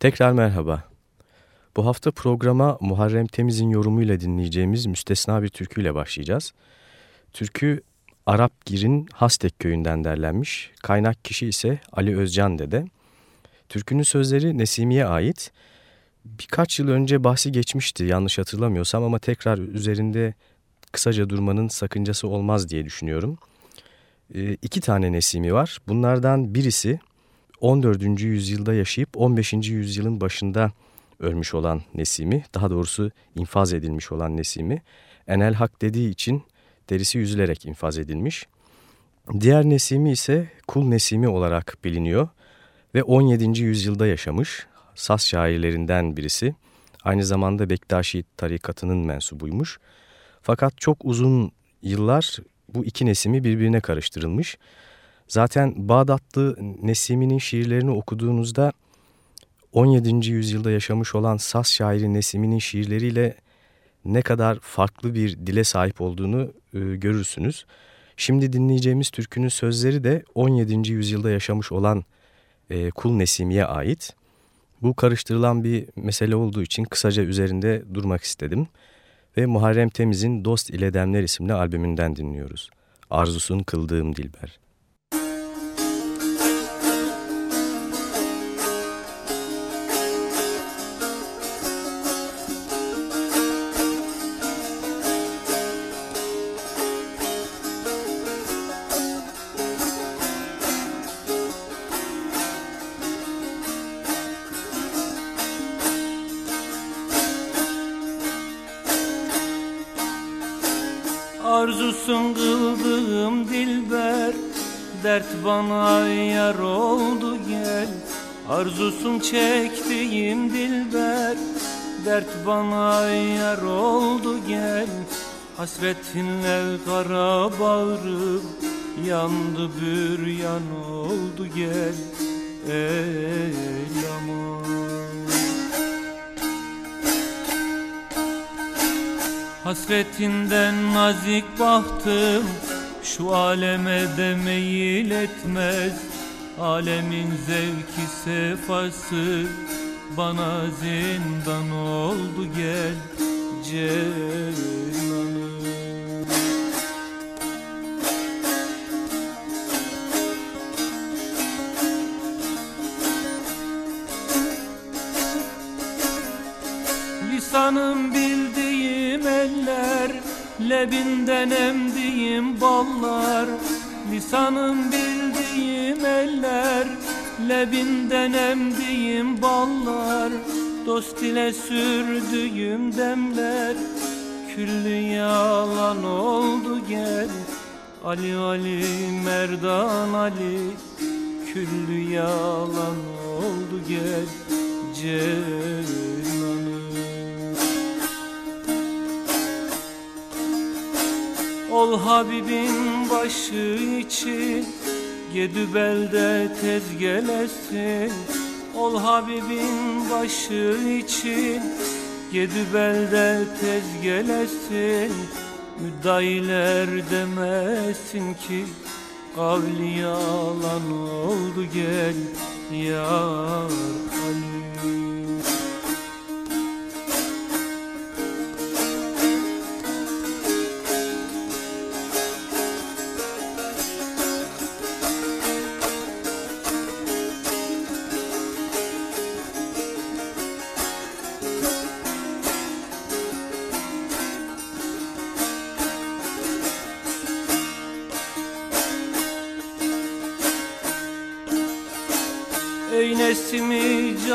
Tekrar merhaba. Bu hafta programa Muharrem Temiz'in yorumuyla dinleyeceğimiz müstesna bir türküyle başlayacağız. Türkü Arap Gir'in Hastek köyünden derlenmiş. Kaynak kişi ise Ali Özcan dede. Türkünün sözleri Nesimi'ye ait. Birkaç yıl önce bahsi geçmişti yanlış hatırlamıyorsam ama tekrar üzerinde kısaca durmanın sakıncası olmaz diye düşünüyorum. E, iki tane Nesimi var. Bunlardan birisi 14. yüzyılda yaşayıp 15. yüzyılın başında ölmüş olan Nesimi, daha doğrusu infaz edilmiş olan Nesimi, Enel Hak dediği için derisi yüzülerek infaz edilmiş. Diğer Nesimi ise Kul Nesimi olarak biliniyor ve 17. yüzyılda yaşamış Sas şairlerinden birisi. Aynı zamanda Bektaşi tarikatının mensubuymuş. Fakat çok uzun yıllar bu iki Nesimi birbirine karıştırılmış. Zaten Bağdatlı Nesimi'nin şiirlerini okuduğunuzda 17. yüzyılda yaşamış olan Sas şairi Nesimi'nin şiirleriyle ne kadar farklı bir dile sahip olduğunu e, görürsünüz. Şimdi dinleyeceğimiz türkünün sözleri de 17. yüzyılda yaşamış olan e, Kul Nesimi'ye ait. Bu karıştırılan bir mesele olduğu için kısaca üzerinde durmak istedim. Ve Muharrem Temiz'in Dost ile Demler isimli albümünden dinliyoruz. Arzusun Kıldığım Dilber. Arzusun kıldığım dilber Dert bana yar oldu gel. Arzusun çektiğim dilber Dert bana yar oldu gel. Hasretinle kara bağrım Yandı bir yan oldu gel. Ey aman Hasretinden nazik bahtım Şu aleme de meyil etmez. Alemin zevki sefası Bana zindan oldu gel Cenanım Lisanım eller Lebinden emdiğim ballar Lisanım bildiğim eller Lebinden emdiğim ballar Dost ile sürdüğüm demler Küllü yalan oldu gel Ali Ali Merdan Ali Küllü yalan oldu gel Cenanım Ol Habibin başı için Gedübel'de tez gelesin Ol Habibin başı için Gedübel'de tez gelesin Müddailer demesin ki Kavli yalan oldu gel Yar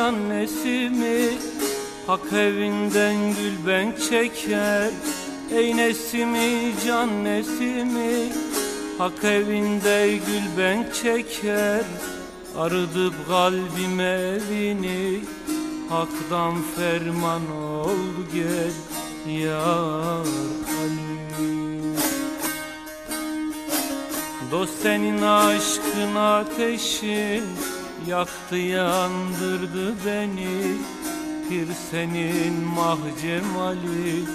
nesimi can nesimi Hak evinden gül ben çeker. Ey nesimi can nesimi Hak evinde gül ben çeker. Arıdıp kalbim evini Hak'tan ferman oldu gel Yar Ali. Dost senin aşkın ateşin Yaktı yandırdı beni. Pir senin mahcemali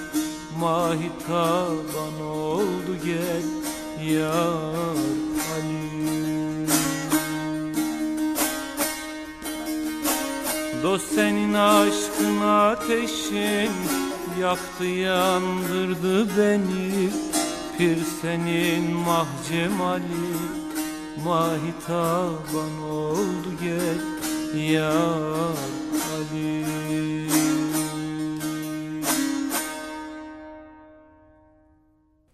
Mahitaban oldu gel Yar Ali. Dost senin aşkın ateşin Yaktı yandırdı beni. Pir senin Mahitaban oldu gel Ya Ali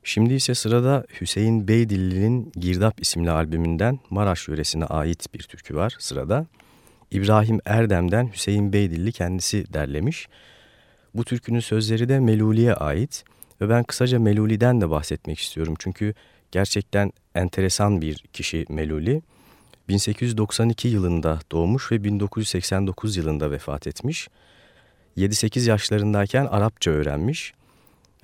Şimdi ise sırada Hüseyin Beydilli'nin Girdap isimli albümünden Maraş yöresine ait bir türkü var sırada. İbrahim Erdem'den Hüseyin Beydilli kendisi derlemiş. Bu türkünün sözleri de Meluli'ye ait ve ben kısaca Meluli'den de bahsetmek istiyorum. Çünkü gerçekten enteresan bir kişi Meluli. 1892 yılında doğmuş ve 1989 yılında vefat etmiş. 7-8 yaşlarındayken Arapça öğrenmiş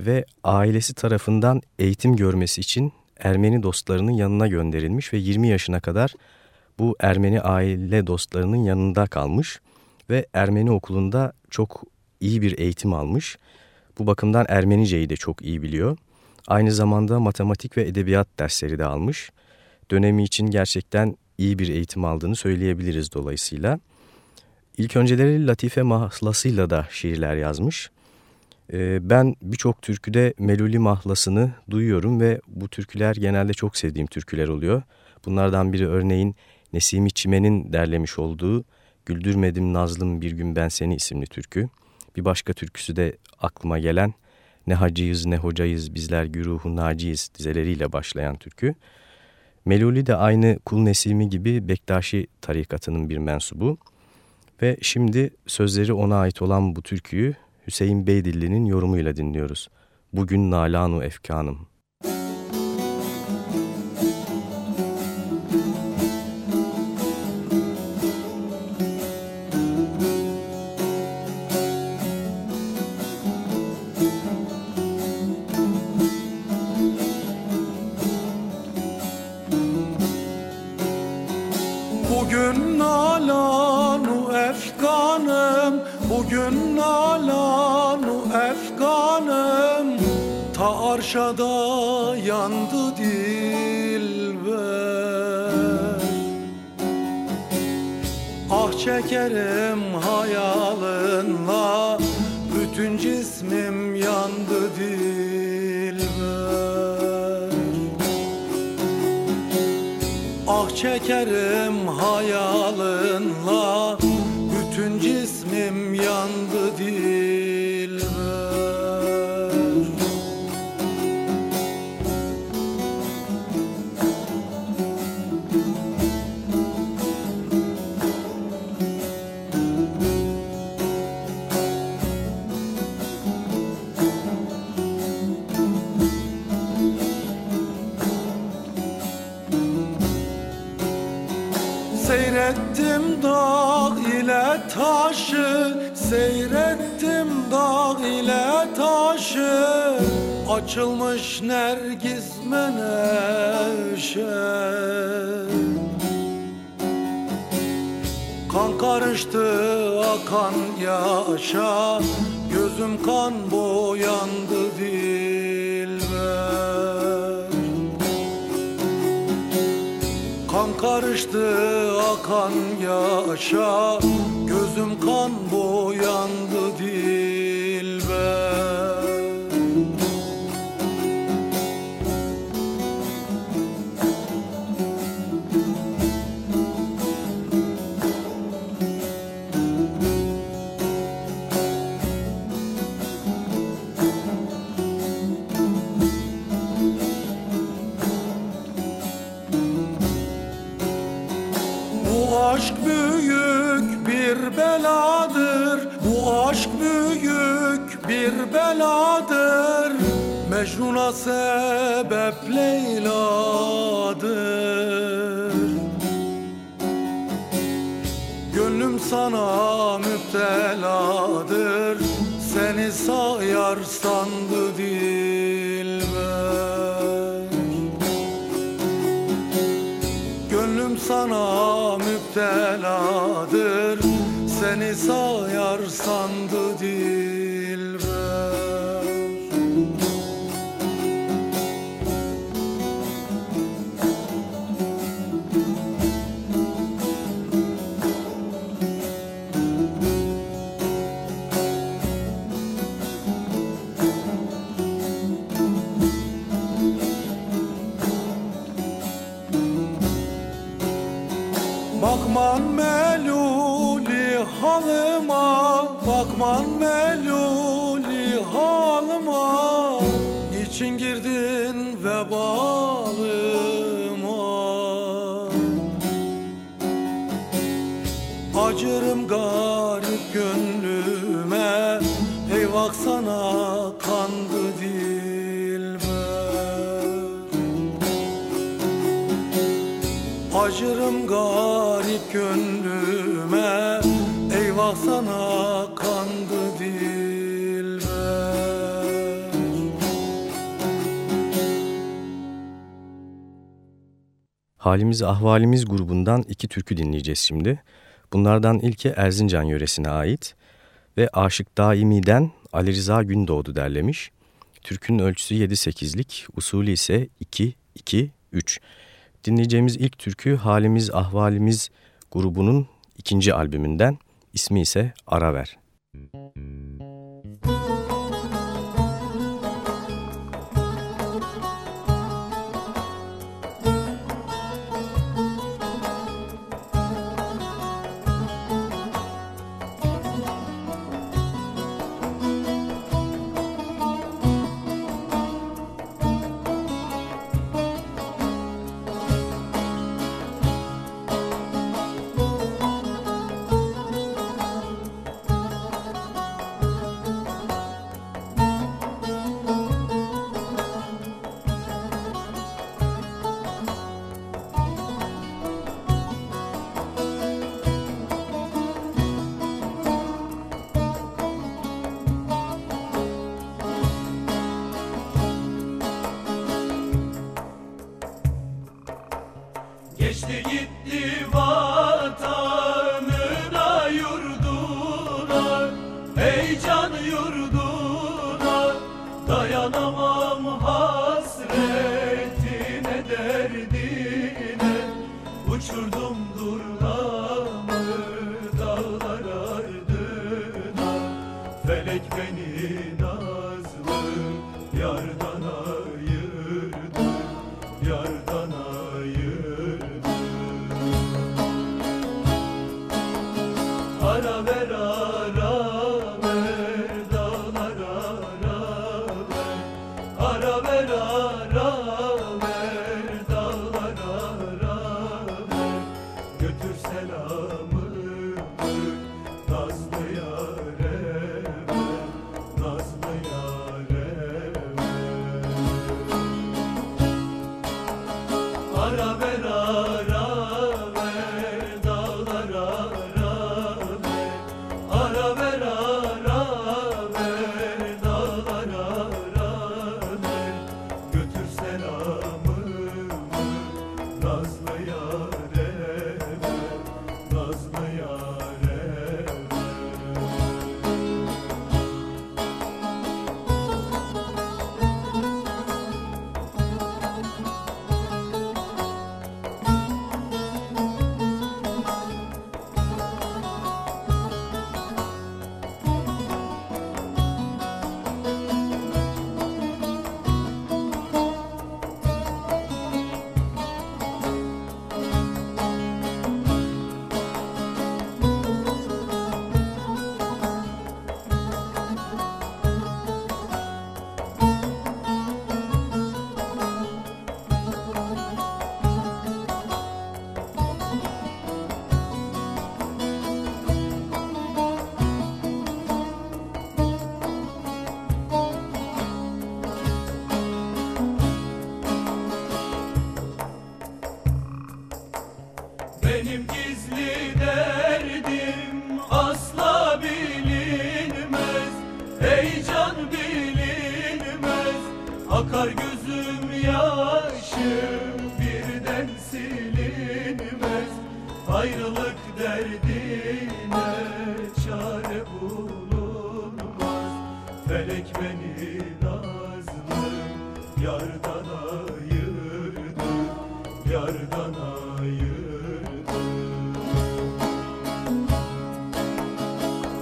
ve ailesi tarafından eğitim görmesi için Ermeni dostlarının yanına gönderilmiş ve 20 yaşına kadar bu Ermeni aile dostlarının yanında kalmış ve Ermeni okulunda çok iyi bir eğitim almış. Bu bakımdan Ermeniceyi de çok iyi biliyor. Aynı zamanda matematik ve edebiyat dersleri de almış. Dönemi için gerçekten iyi bir eğitim aldığını söyleyebiliriz dolayısıyla. İlk önceleri Latife mahlasıyla da şiirler yazmış. Ee, ben birçok türküde Meluli mahlasını duyuyorum ve bu türküler genelde çok sevdiğim türküler oluyor. Bunlardan biri örneğin Nesimi Çimen'in derlemiş olduğu Güldürmedim Nazlım Bir Gün Ben Seni isimli türkü. Bir başka türküsü de aklıma gelen Ne hacıyız ne hocayız bizler güruhu naciyiz dizeleriyle başlayan türkü. Meluli de aynı Kul Nesimi gibi Bektaşi tarikatının bir mensubu. Ve şimdi sözleri ona ait olan bu türküyü Hüseyin Beydilli'nin yorumuyla dinliyoruz. Bugün Nalanu Efkanım. Çekerim hayalınla Bütün cismim yandı dilber Ah çekerim Açılmış nergiz meneşe. Kan karıştı akan yaşa Gözüm kan boyandı dilber Kan karıştı akan yaşa Gözüm kan boyandı dilber beladır Mecnun'a sebep Leyla'dır. Gönlüm sana müpteladır Seni sayar sandı dilber. Gönlüm sana müpteladır One. Halimiz Ahvalimiz grubundan iki türkü dinleyeceğiz şimdi. Bunlardan ilki Erzincan yöresine ait ve Aşık Daimi'den Ali Rıza Gündoğdu derlemiş. Türkünün ölçüsü 7-8'lik, usulü ise 2-2-3. Dinleyeceğimiz ilk türkü Halimiz Ahvalimiz grubunun ikinci albümünden, ismi ise Araver. Müzik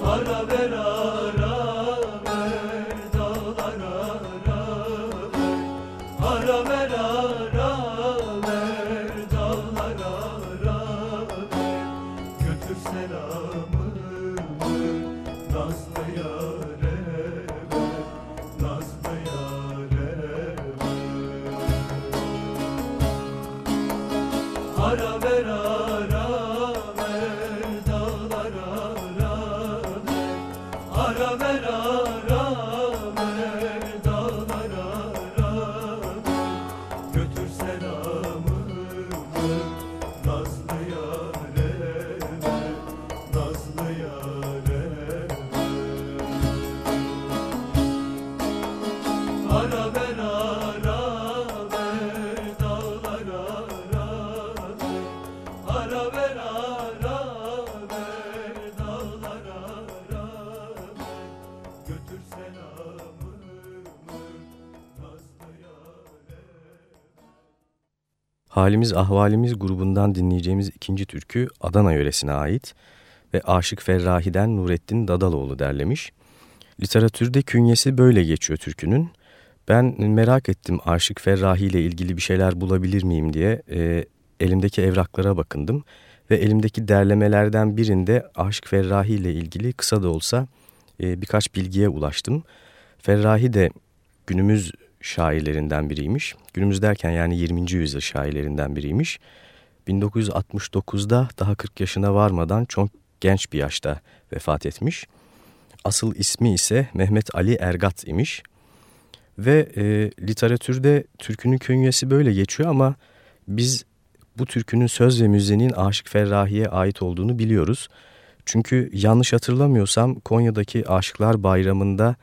selamı Halimiz Ahvalimiz grubundan dinleyeceğimiz ikinci türkü Adana yöresine ait ve Aşık Ferrahi'den Nurettin Dadaloğlu derlemiş. Literatürde künyesi böyle geçiyor türkünün. Ben merak ettim Aşık Ferrahi ile ilgili bir şeyler bulabilir miyim diye e, elimdeki evraklara bakındım. Ve elimdeki derlemelerden birinde Aşık Ferrahi ile ilgili kısa da olsa e, birkaç bilgiye ulaştım. Ferrahi de günümüz şairlerinden biriymiş. Günümüz derken yani 20. yüzyıl şairlerinden biriymiş. 1969'da daha 40 yaşına varmadan çok genç bir yaşta vefat etmiş. Asıl ismi ise Mehmet Ali Ergat imiş. Ve e, literatürde türkünün künyesi böyle geçiyor ama biz bu türkünün söz ve müziğinin Aşık Ferrahi'ye ait olduğunu biliyoruz. Çünkü yanlış hatırlamıyorsam Konya'daki Aşıklar Bayramı'nda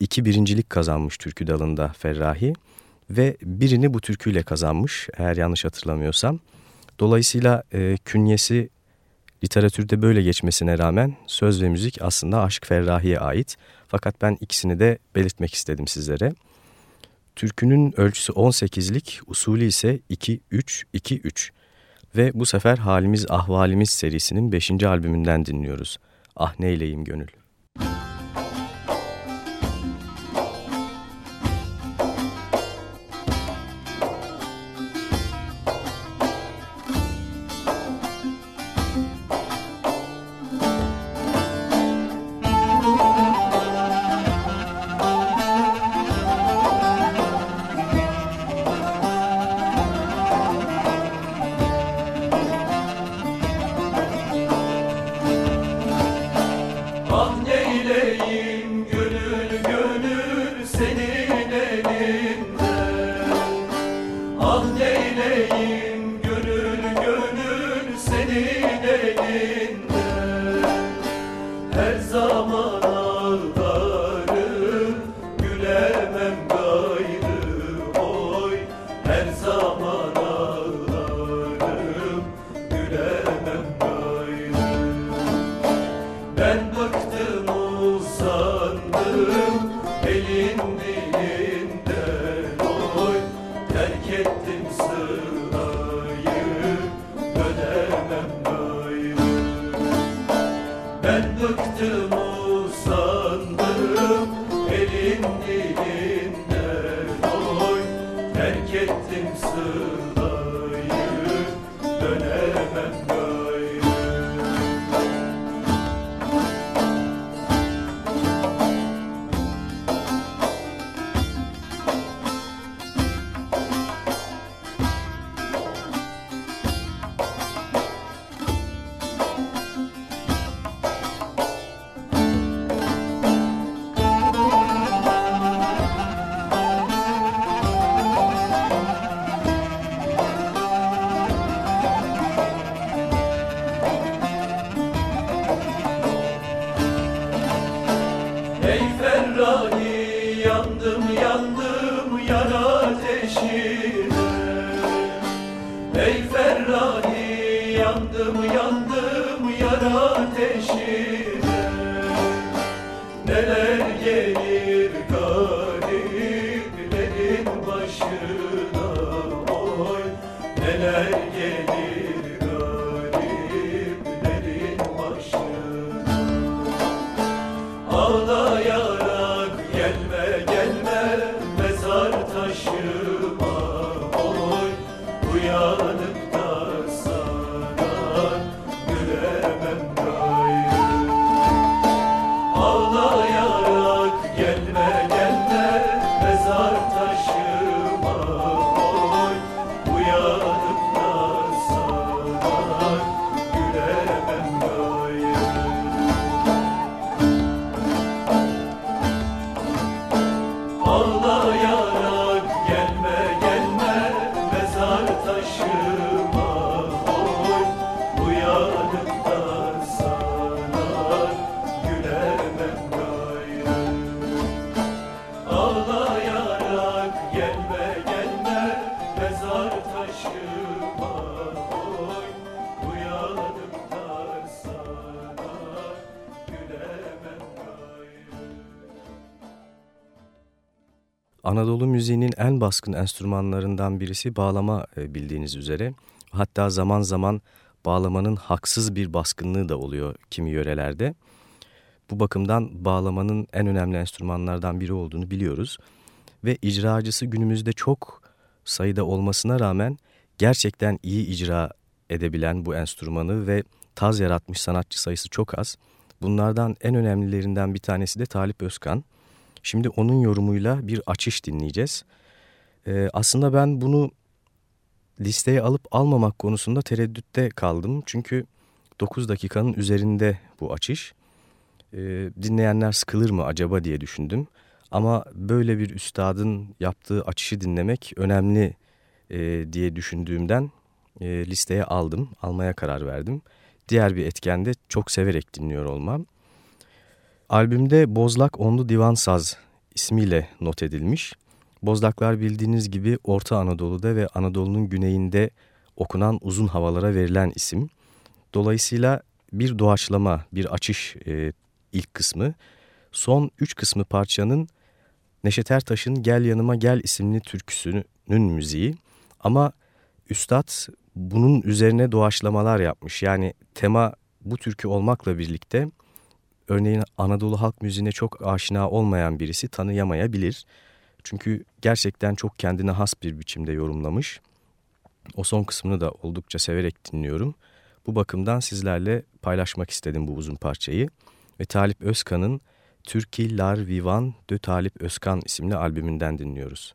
iki birincilik kazanmış türkü dalında Ferrahi ve birini bu türküyle kazanmış eğer yanlış hatırlamıyorsam. Dolayısıyla e, künyesi literatürde böyle geçmesine rağmen söz ve müzik aslında Aşk Ferrahi'ye ait. Fakat ben ikisini de belirtmek istedim sizlere. Türkünün ölçüsü 18'lik, usulü ise 2-3-2-3 ve bu sefer Halimiz Ahvalimiz serisinin 5. albümünden dinliyoruz. Ah neyleyim gönül. no Anadolu müziğinin en baskın enstrümanlarından birisi bağlama e, bildiğiniz üzere. Hatta zaman zaman bağlamanın haksız bir baskınlığı da oluyor kimi yörelerde. Bu bakımdan bağlamanın en önemli enstrümanlardan biri olduğunu biliyoruz. Ve icracısı günümüzde çok sayıda olmasına rağmen gerçekten iyi icra edebilen bu enstrümanı ve taz yaratmış sanatçı sayısı çok az. Bunlardan en önemlilerinden bir tanesi de Talip Özkan. Şimdi onun yorumuyla bir açış dinleyeceğiz. Ee, aslında ben bunu listeye alıp almamak konusunda tereddütte kaldım. Çünkü 9 dakikanın üzerinde bu açış. Ee, dinleyenler sıkılır mı acaba diye düşündüm. Ama böyle bir üstadın yaptığı açışı dinlemek önemli e, diye düşündüğümden e, listeye aldım, almaya karar verdim. Diğer bir etken de çok severek dinliyor olmam. Albümde Bozlak Onlu Divan Saz ismiyle not edilmiş. Bozlaklar bildiğiniz gibi Orta Anadolu'da ve Anadolu'nun güneyinde okunan uzun havalara verilen isim. Dolayısıyla bir doğaçlama, bir açış e, ilk kısmı. Son üç kısmı parçanın Neşet Ertaş'ın Gel Yanıma Gel isimli türküsünün müziği. Ama Üstad bunun üzerine doğaçlamalar yapmış. Yani tema bu türkü olmakla birlikte örneğin Anadolu halk müziğine çok aşina olmayan birisi tanıyamayabilir. Çünkü gerçekten çok kendine has bir biçimde yorumlamış. O son kısmını da oldukça severek dinliyorum. Bu bakımdan sizlerle paylaşmak istedim bu uzun parçayı. Ve Talip Özkan'ın Türkiye Lar Vivan de Talip Özkan isimli albümünden dinliyoruz.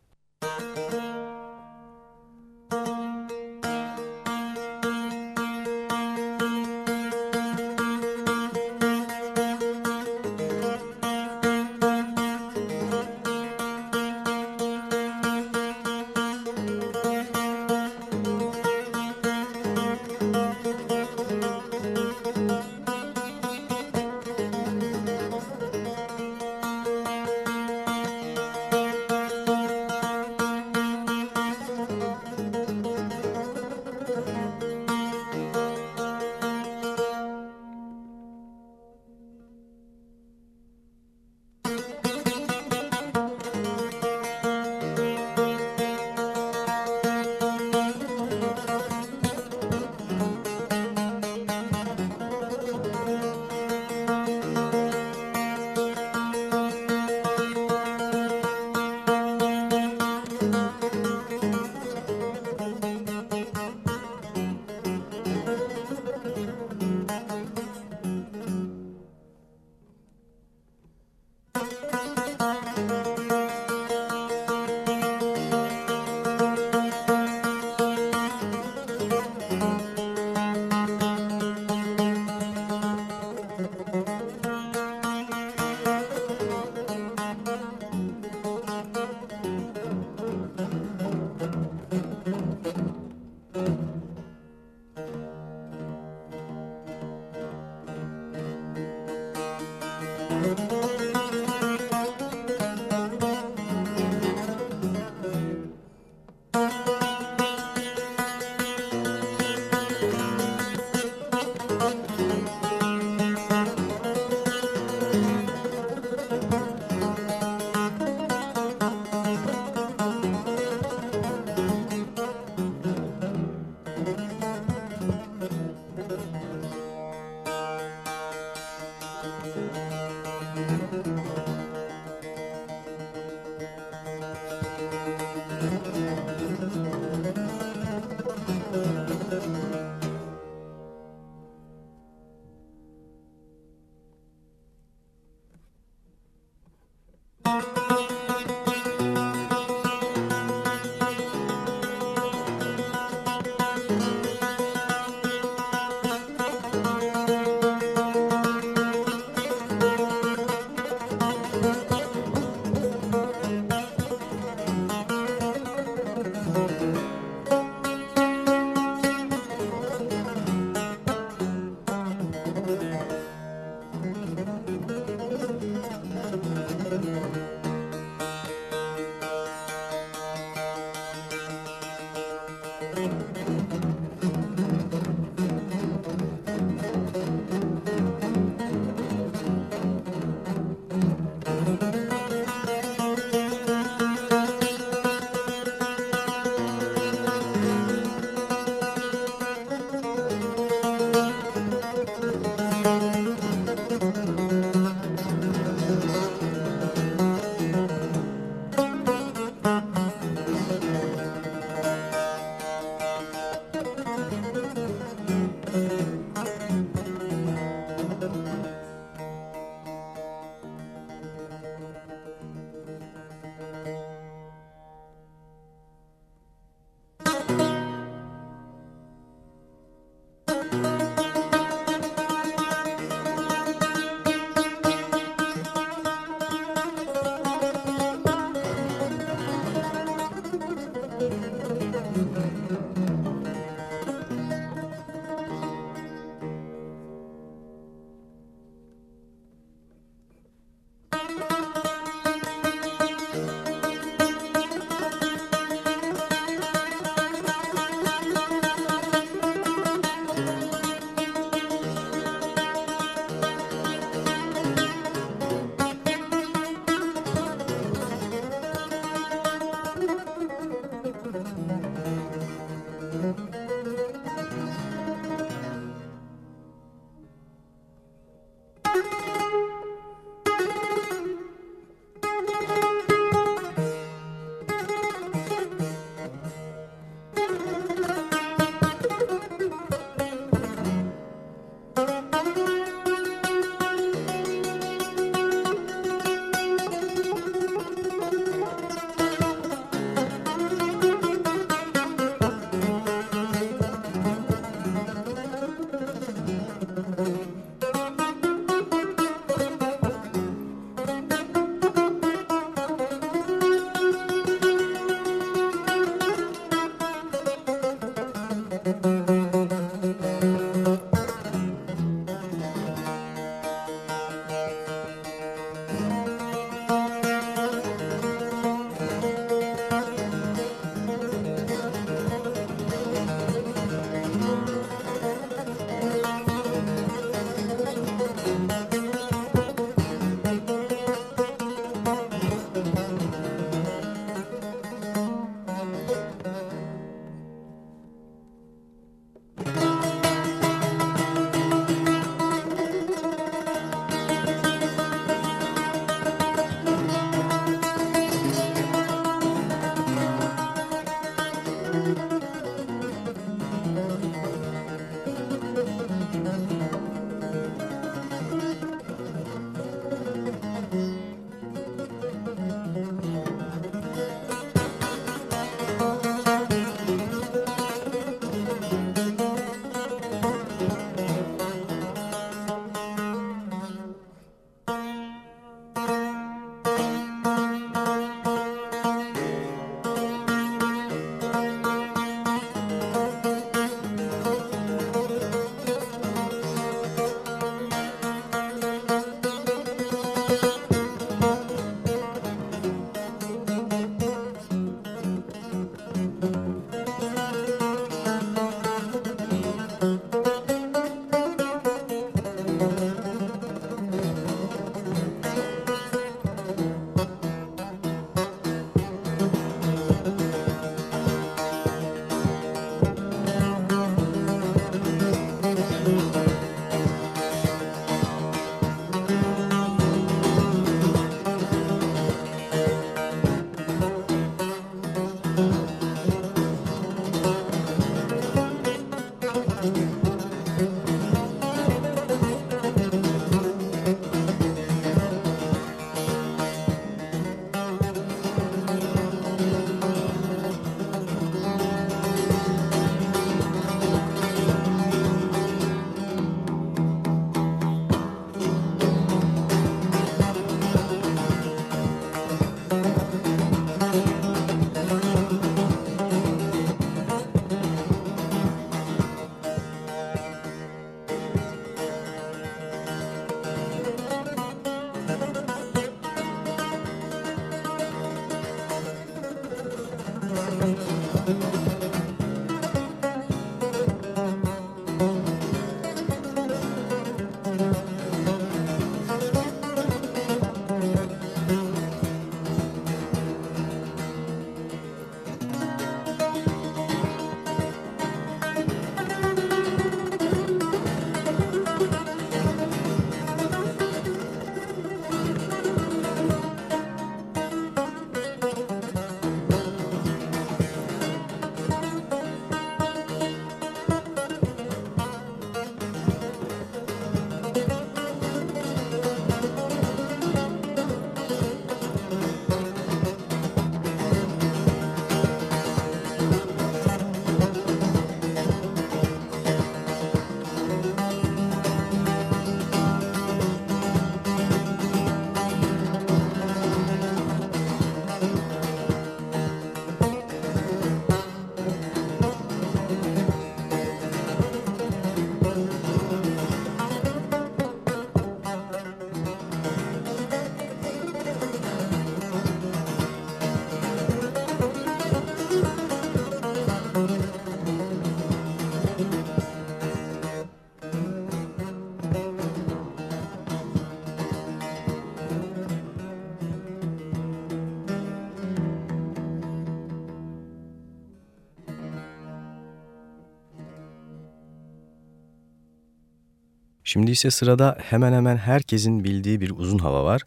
Şimdi ise sırada hemen hemen herkesin bildiği bir uzun hava var.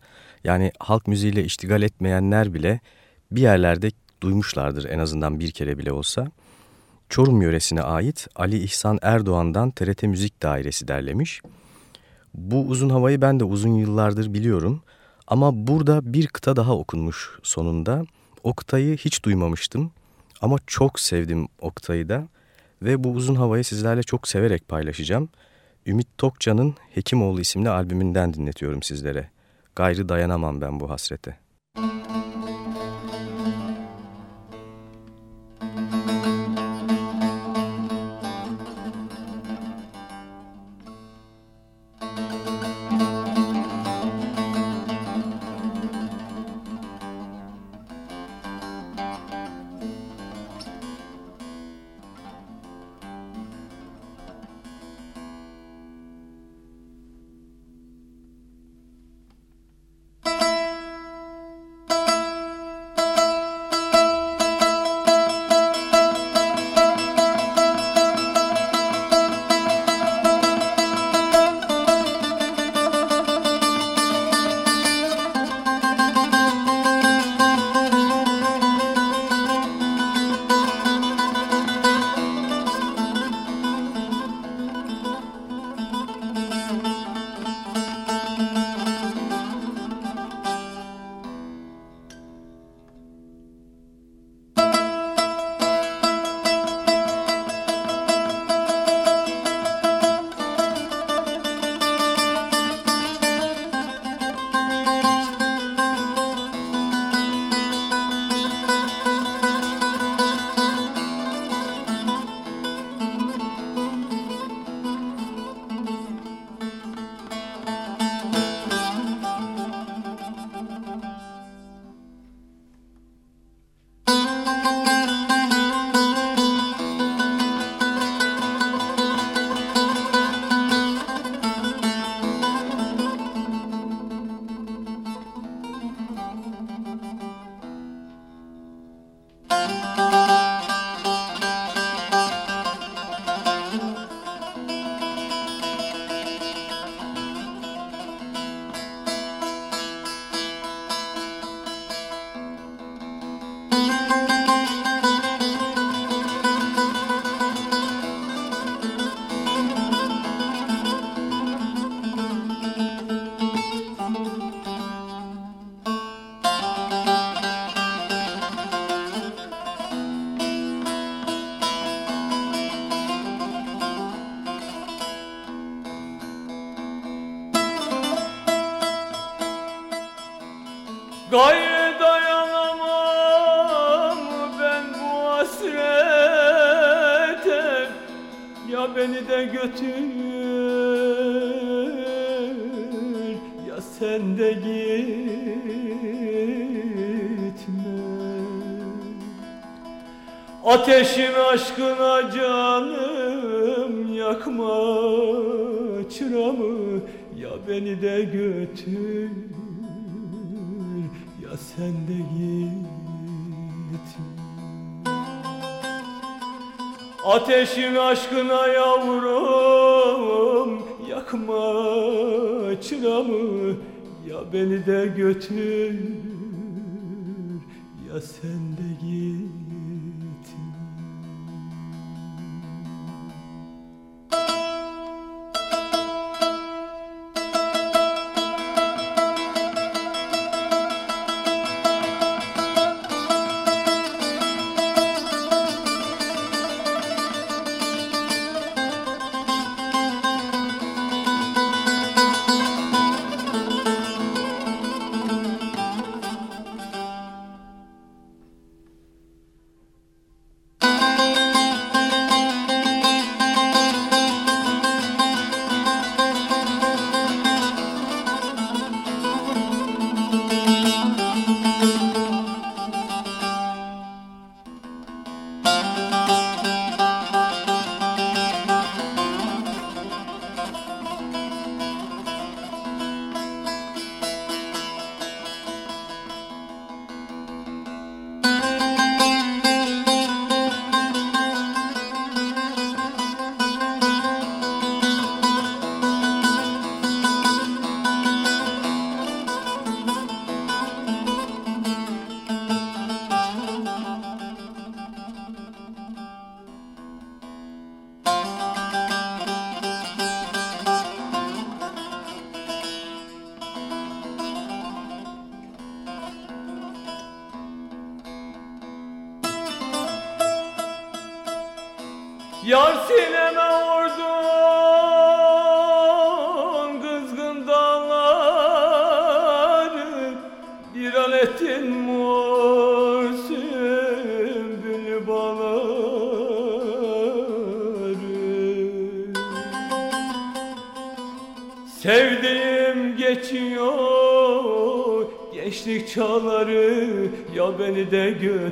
Yani halk müziğiyle iştigal etmeyenler bile bir yerlerde duymuşlardır en azından bir kere bile olsa. Çorum yöresine ait Ali İhsan Erdoğan'dan TRT Müzik Dairesi derlemiş. Bu uzun havayı ben de uzun yıllardır biliyorum ama burada bir kıta daha okunmuş sonunda. O kıtayı hiç duymamıştım ama çok sevdim o kıtayı da ve bu uzun havayı sizlerle çok severek paylaşacağım. Ümit Tokcan'ın Hekimoğlu isimli albümünden dinletiyorum sizlere. Gayrı dayanamam ben bu hasrete. Ateşin aşkına canım yakma çıramı Ya beni de götür ya sen de git. Ateşin aşkına yavrum yakma çıramı Ya beni de götür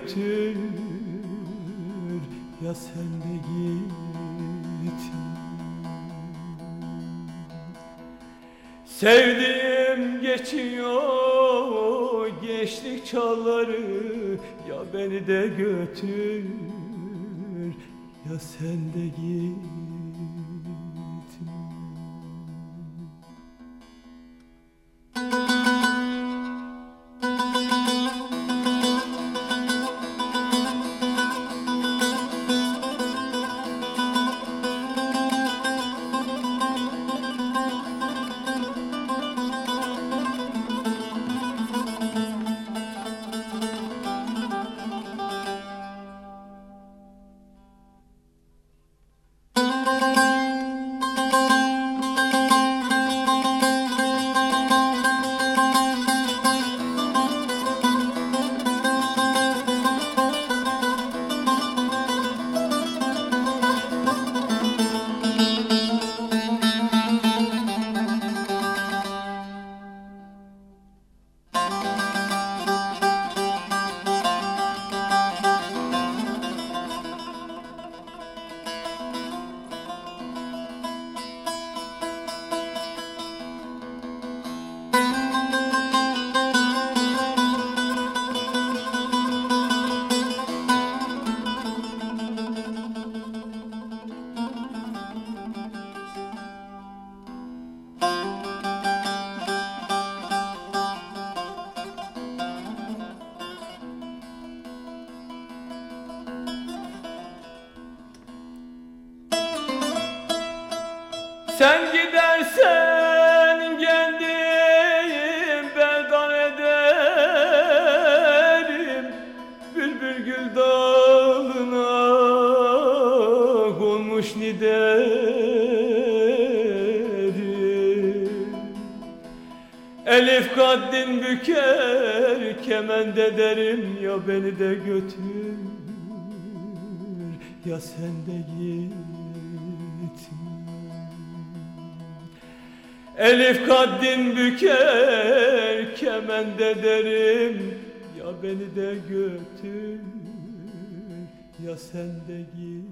götür ya sen de git. Sevdiğim geçiyor geçtik çağları Ya beni de götür ya sen de git Sen gidersen kendim berdan ederim. Bülbül gül dalına konmuş niderim. Elif kaddin büker kemende derim Ya beni de götür ya sen de git Elif kaddin büker kemende derim Ya beni de götür ya sen de gitme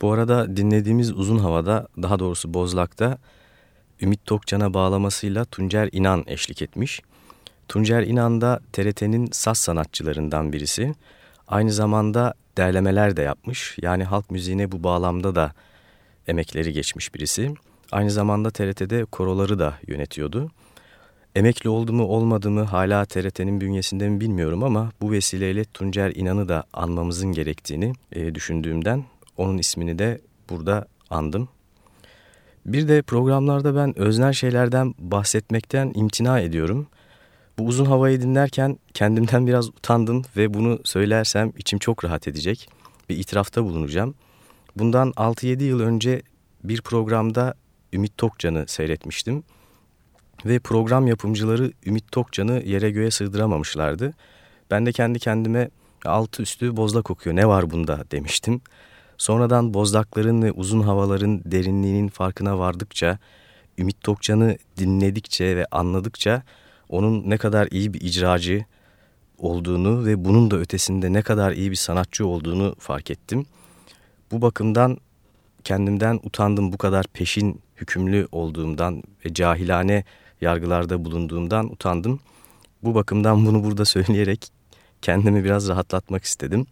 Bu arada dinlediğimiz uzun havada daha doğrusu Bozlak'ta Ümit Tokcan'a bağlamasıyla Tuncer İnan eşlik etmiş. Tuncer İnan da TRT'nin saz sanatçılarından birisi. Aynı zamanda derlemeler de yapmış. Yani halk müziğine bu bağlamda da emekleri geçmiş birisi. Aynı zamanda TRT'de koroları da yönetiyordu. Emekli oldu mu olmadı mı hala TRT'nin bünyesinde mi bilmiyorum ama bu vesileyle Tuncer İnan'ı da anmamızın gerektiğini e, düşündüğümden onun ismini de burada andım. Bir de programlarda ben öznel şeylerden bahsetmekten imtina ediyorum. Bu uzun havayı dinlerken kendimden biraz utandım ve bunu söylersem içim çok rahat edecek. Bir itirafta bulunacağım. Bundan 6-7 yıl önce bir programda Ümit Tokcan'ı seyretmiştim. Ve program yapımcıları Ümit Tokcan'ı yere göğe sığdıramamışlardı. Ben de kendi kendime altı üstü bozlak okuyor ne var bunda demiştim. Sonradan bozdakların ve uzun havaların derinliğinin farkına vardıkça, Ümit Tokcan'ı dinledikçe ve anladıkça onun ne kadar iyi bir icracı olduğunu ve bunun da ötesinde ne kadar iyi bir sanatçı olduğunu fark ettim. Bu bakımdan kendimden utandım bu kadar peşin hükümlü olduğumdan ve cahilane yargılarda bulunduğumdan utandım. Bu bakımdan bunu burada söyleyerek kendimi biraz rahatlatmak istedim.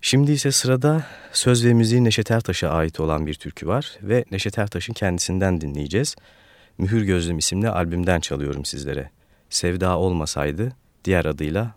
Şimdi ise sırada söz ve müziği Neşet Ertaş'a ait olan bir türkü var ve Neşet Ertaş'ın kendisinden dinleyeceğiz. Mühür Gözlüm isimli albümden çalıyorum sizlere. Sevda olmasaydı diğer adıyla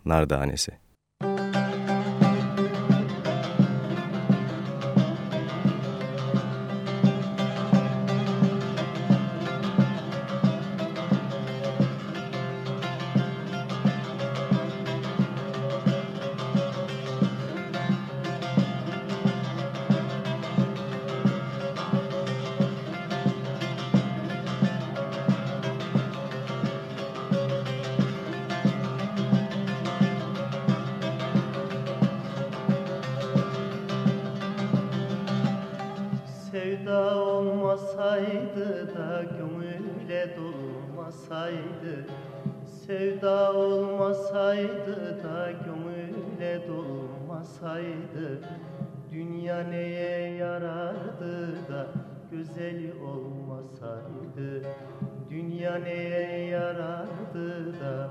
olmasaydı da gönüle dolmasaydı Sevda olmasaydı da gönüle dolmasaydı Dünya neye yarardı da güzel olmasaydı Dünya neye yarardı da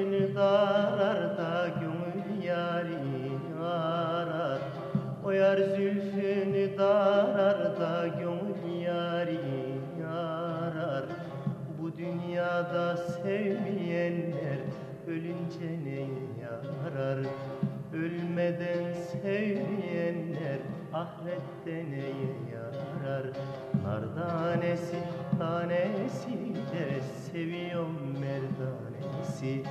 zülfünü darar da gönül yarini arar. O yar zülfünü darar da gönül yarini arar. Bu dünyada sevmeyenler ölünce ne yarar? Ölmeden sevmeyenler ahirette neye yarar? Nar tanesi tanesi de seviyorum merdanesi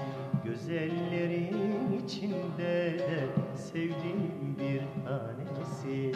Güzellerin içinde de sevdiğim bir tanesi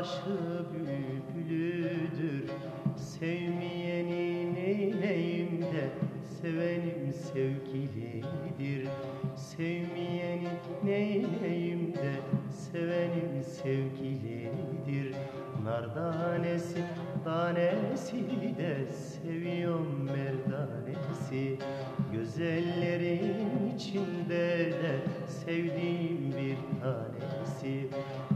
aşı bülbülüdür Sevmeyenin eyleyim de sevenim sevgilidir. Sevmeyeni neyleyim de sevenim sevgilidir. Nardanesi danesi de seviyorum merdanesi. Gözellerin içinde de sevdiğim bir tanesi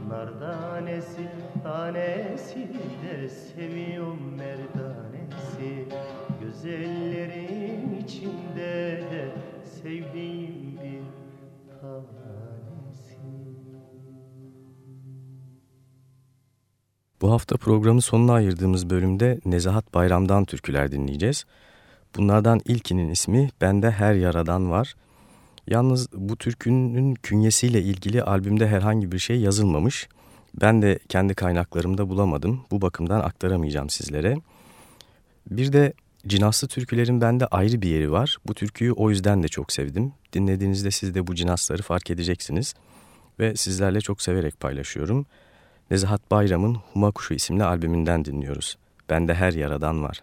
Nardanesi tanesi de seviyorum merdanesi Güzellerin içinde de sevdiğim bir tanesi Bu hafta programın sonuna ayırdığımız bölümde Nezahat Bayram'dan türküler dinleyeceğiz. Bunlardan ilkinin ismi Bende Her Yaradan Var. Yalnız bu türkünün künyesiyle ilgili albümde herhangi bir şey yazılmamış. Ben de kendi kaynaklarımda bulamadım. Bu bakımdan aktaramayacağım sizlere. Bir de Cinaslı türkülerin bende ayrı bir yeri var. Bu türküyü o yüzden de çok sevdim. Dinlediğinizde siz de bu cinasları fark edeceksiniz. Ve sizlerle çok severek paylaşıyorum. Nezahat Bayram'ın Huma Kuşu isimli albümünden dinliyoruz. Bende her yaradan var.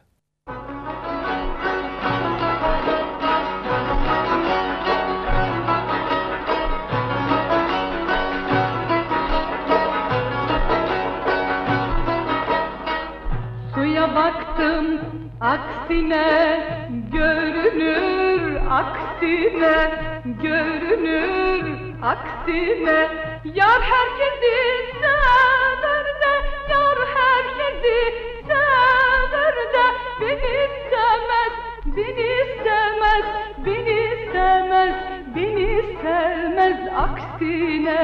Aksine görünür aksine görünür aksine yar herkesi sever de yar herkesi sever de beni sevmez beni sevmez beni sevmez beni sevmez aksine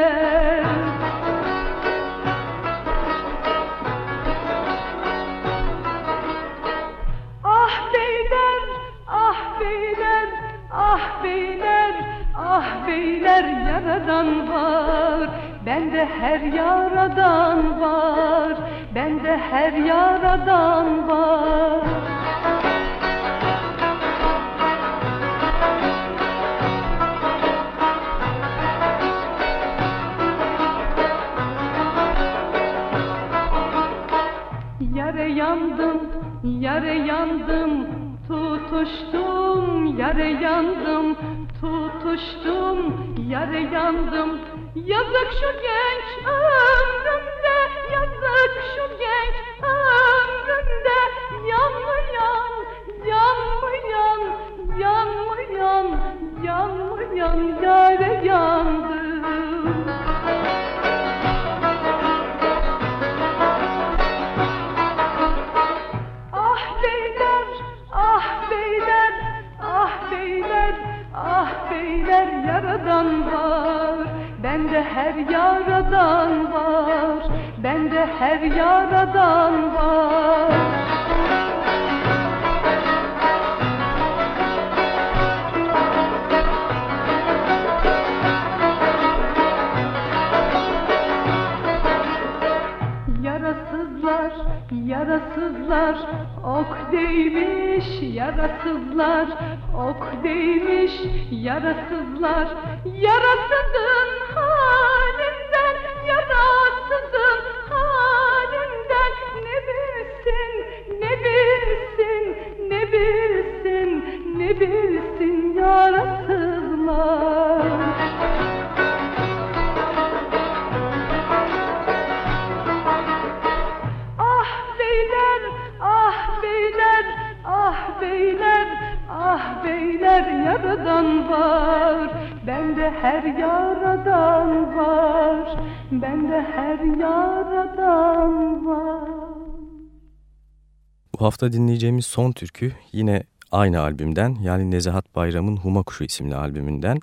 beyler, ah beyler yaradan var. Bende her yaradan var. Bende her yaradan var. Yare yandım, yare yandım, tutuştum, yare yandım, tutuştum, yare yandım. Yazık şu genç ömrümde, yazık şu genç ömrümde, yanmayan, yanmayan, yanmayan, yanmayan yare yandım. Her yaradan var. Bende her yaradan var. Yarasızlar, yarasızlar, ok değmiş, yarasızlar, ok değmiş, yarasızlar, yarasızın Bu hafta dinleyeceğimiz son türkü yine aynı albümden yani Nezahat Bayram'ın Huma Kuşu isimli albümünden.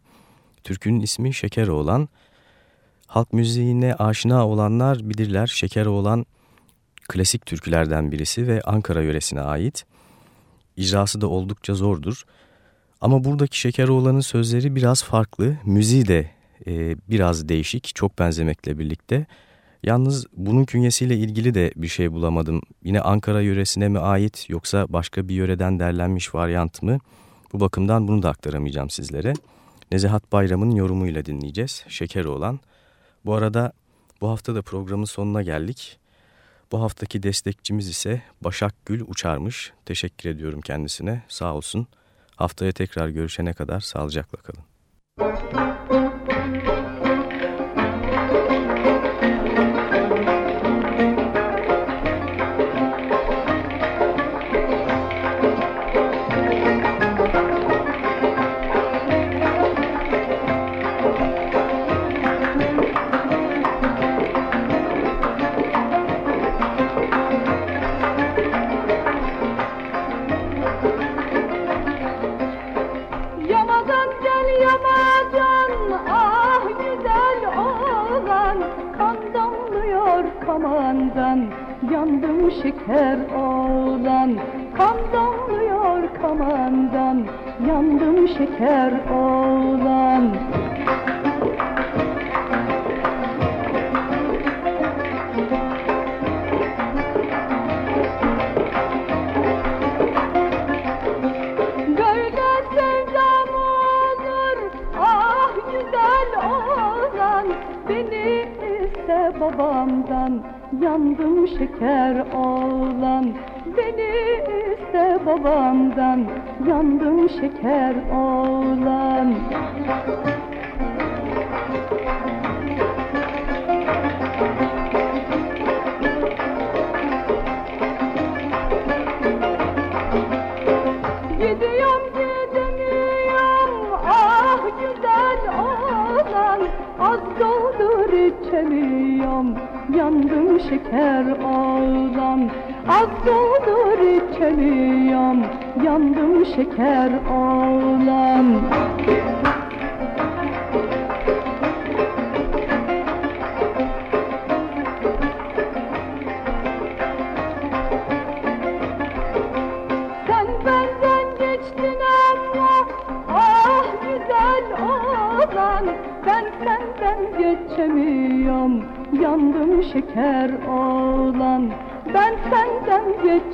Türkünün ismi Şekeroğlan. Halk müziğine aşina olanlar bilirler. Şekeroğlan klasik türkülerden birisi ve Ankara yöresine ait. İcrası da oldukça zordur. Ama buradaki Şekeroğlan'ın sözleri biraz farklı. Müziği de e, biraz değişik, çok benzemekle birlikte. Yalnız bunun künyesiyle ilgili de bir şey bulamadım. Yine Ankara yöresine mi ait yoksa başka bir yöreden derlenmiş varyant mı? Bu bakımdan bunu da aktaramayacağım sizlere. Nezahat Bayram'ın yorumuyla dinleyeceğiz. Şeker olan. Bu arada bu hafta da programın sonuna geldik. Bu haftaki destekçimiz ise Başak Gül Uçarmış. Teşekkür ediyorum kendisine. Sağ olsun. Haftaya tekrar görüşene kadar sağlıcakla kalın. Yandım şeker oğlan Kan damlıyor kamandan. Yandım şeker oğlan iste babamdan Yandım şeker oğlan Beni iste babamdan Yandım şeker oğlan şeker oğlan Az doldur içemiyorum yandım şeker oğlan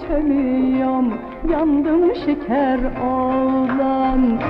senden geçemiyorum yandım şeker oğlan